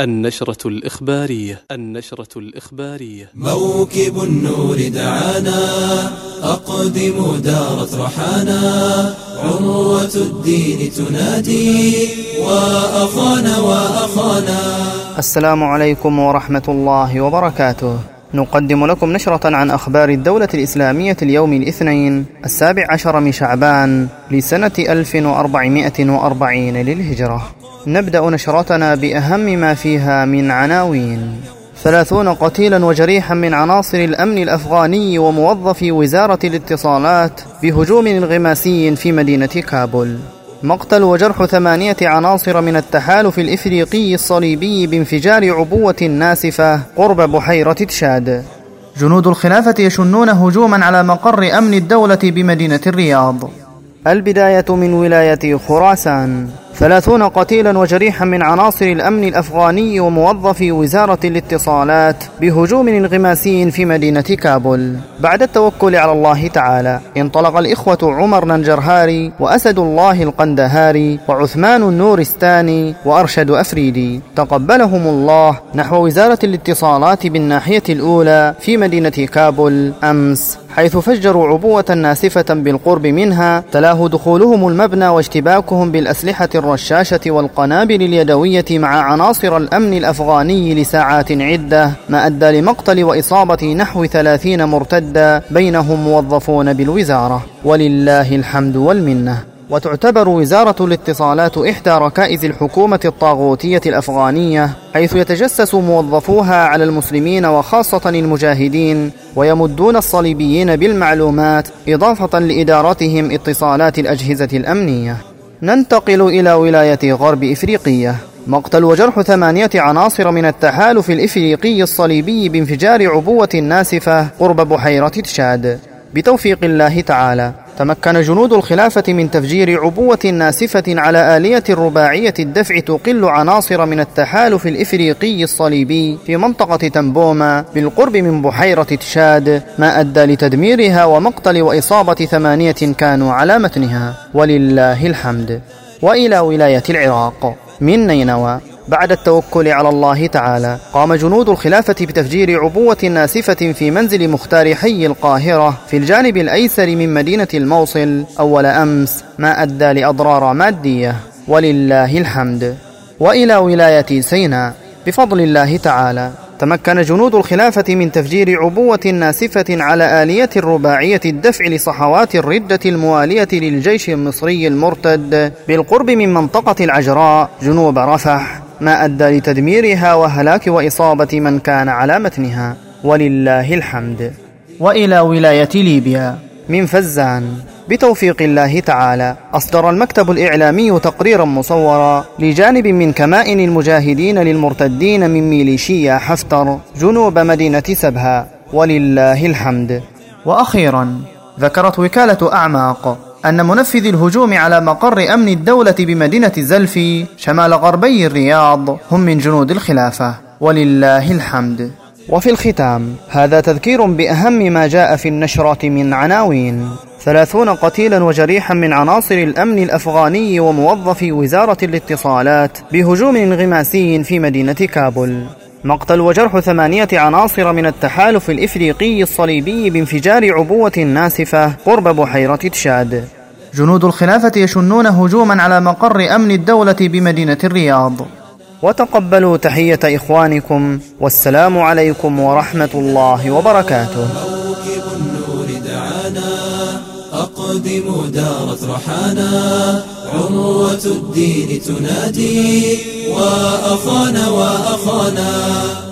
النشرة الإخبارية النشرة الإخبارية. موكب النور دعانا أقدم دارت رحانا عروة الدين تنادي وأخانا وأخانا. السلام عليكم ورحمة الله وبركاته. نقدم لكم نشرة عن أخبار الدولة الإسلامية اليوم الاثنين السابع عشر من شعبان لسنة 1440 للهجرة. نبدأ نشرتنا بأهم ما فيها من عناوين. ثلاثون قتيلا وجريحا من عناصر الأمن الأفغاني وموظفي وزارة الاتصالات بهجوم انغماسي في مدينة كابول. مقتل وجرح ثمانية عناصر من التحالف الإفريقي الصليبي بانفجار عبوة ناسفة قرب بحيرة تشاد. جنود الخلافة يشنون هجوما على مقر أمن الدولة بمدينة الرياض. البداية من ولاية خراسان. ثلاثون قتيلا وجريحا من عناصر الأمن الأفغاني وموظفي وزارة الاتصالات بهجوم انغماسي في مدينة كابول. بعد التوكل على الله تعالى انطلق الإخوة عمر ننجرهاري وأسد الله القندهاري وعثمان النورستاني وأرشد أفريدي. تقبلهم الله نحو وزارة الاتصالات بالناحية الأولى في مدينة كابول أمس حيث فجروا عبوة ناسفة بالقرب منها تلاه دخولهم المبنى واشتباكهم بالأسلحة الرشاشة والقنابل اليدوية مع عناصر الأمن الأفغاني لساعات عدة ما أدى لمقتل وإصابة نحو ثلاثين مرتدا بينهم موظفون بالوزارة. ولله الحمد والمنة. وتعتبر وزارة الاتصالات إحدى ركائز الحكومة الطاغوتية الأفغانية حيث يتجسس موظفوها على المسلمين وخاصة المجاهدين ويمدون الصليبيين بالمعلومات إضافة لإدارتهم اتصالات الأجهزة الأمنية. ننتقل إلى ولاية غرب إفريقية. مقتل وجرح ثمانية عناصر من التحالف الإفريقي الصليبي بانفجار عبوة ناسفة قرب بحيرة تشاد. بتوفيق الله تعالى. تمكن جنود الخلافة من تفجير عبوة ناسفة على آلية رباعية الدفع تقل عناصر من التحالف الإفريقي الصليبي في منطقة تنبوما بالقرب من بحيرة تشاد ما أدى لتدميرها ومقتل وإصابة ثمانية كانوا على متنها. ولله الحمد. وإلى ولاية العراق. من نينوى. بعد التوكل على الله تعالى. قام جنود الخلافة بتفجير عبوة ناسفة في منزل مختار حي القاهرة في الجانب الأيسر من مدينة الموصل أول أمس. ما أدى لأضرار مادية. ولله الحمد. وإلى ولاية سيناء. بفضل الله تعالى. تمكن جنود الخلافة من تفجير عبوة ناسفة على آلية رباعية الدفع لصحوات الردة الموالية للجيش المصري المرتد بالقرب من منطقة العجراء جنوب رفح. ما أدى لتدميرها وهلاك وإصابة من كان على متنها ولله الحمد. وإلى ولاية ليبيا. من فزان بتوفيق الله تعالى أصدر المكتب الإعلامي تقريرا مصورا لجانب من كمائن المجاهدين للمرتدين من ميليشيا حفتر جنوب مدينة سبها ولله الحمد. وأخيرا ذكرت وكالة أعماق. أن منفذي الهجوم على مقر أمن الدولة بمدينة زلفي شمال غربي الرياض هم من جنود الخلافة ولله الحمد. وفي الختام هذا تذكير بأهم ما جاء في النشرة من عناوين. ثلاثون قتيلا وجريحا من عناصر الأمن الأفغاني وموظفي وزارة الاتصالات بهجوم انغماسي في مدينة كابول مقتل وجرح ثمانية عناصر من التحالف الإفريقي الصليبي بانفجار عبوة ناسفة قرب بحيرة تشاد. جنود الخلافة يشنون هجوما على مقر أمن الدولة بمدينة الرياض. وتقبلوا تحية إخوانكم والسلام عليكم ورحمة الله وبركاته. موكب النور دعانا أقدم دارت رحانا. عروة الدين تنادي وأخانا وأخانا.